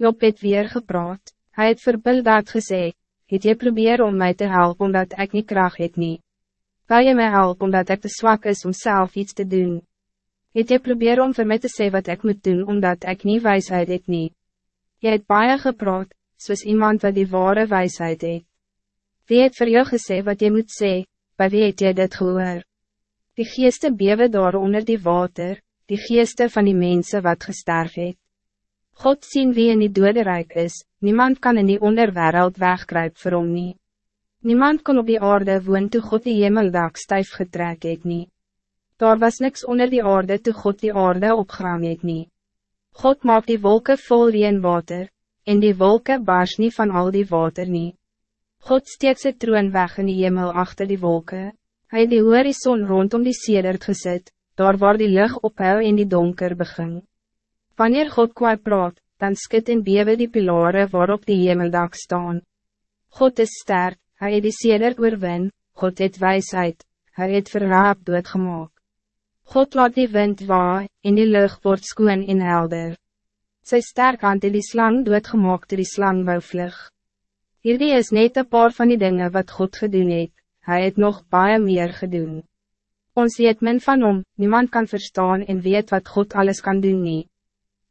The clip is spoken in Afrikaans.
Job het weer gepraat, hij het vir Bildad gesê, het jy probeer om mij te helpen omdat ik niet kracht het nie? Wil je mij helpen omdat ik te zwak is om zelf iets te doen? Het jy probeer om vir my te sê wat ik moet doen omdat ik niet wijsheid het nie? Jy het baie gepraat, soos iemand wat die ware wijsheid het. Wie het vir jou gesê wat je moet sê, by wie het jy dit gehoor? Die geeste bewe daar onder die water, die geeste van die mensen wat gesterf het. God zien wie in die doderijk is, niemand kan in die onderwereld wegkruip vir hom nie. Niemand kan op die aarde woon toe God die hemeldak stijf getrek het nie. Daar was niks onder die aarde toe God die aarde opgeruim het nie. God maakt die wolken vol water, en die wolken baars niet van al die water nie. God steek sy troon weg in die hemel achter die wolken. Hij die horizon rondom die sedert gezet, daar waar die lucht ophou en die donker begin. Wanneer God kwaai praat, dan skit en bewe die pilare waarop die hemeldak staan. God is sterk, hij het die sedert oorwin, God het wijsheid, hij het verraap doodgemaak. God laat die wind waai, en die lucht wordt skoon en helder. Sy sterk hand het die slang doodgemaak toe die slang wou vlug. Hierdie is net een paar van die dingen wat God gedoen het, hij het nog baie meer gedoen. Ons weet men van om, niemand kan verstaan en weet wat God alles kan doen niet.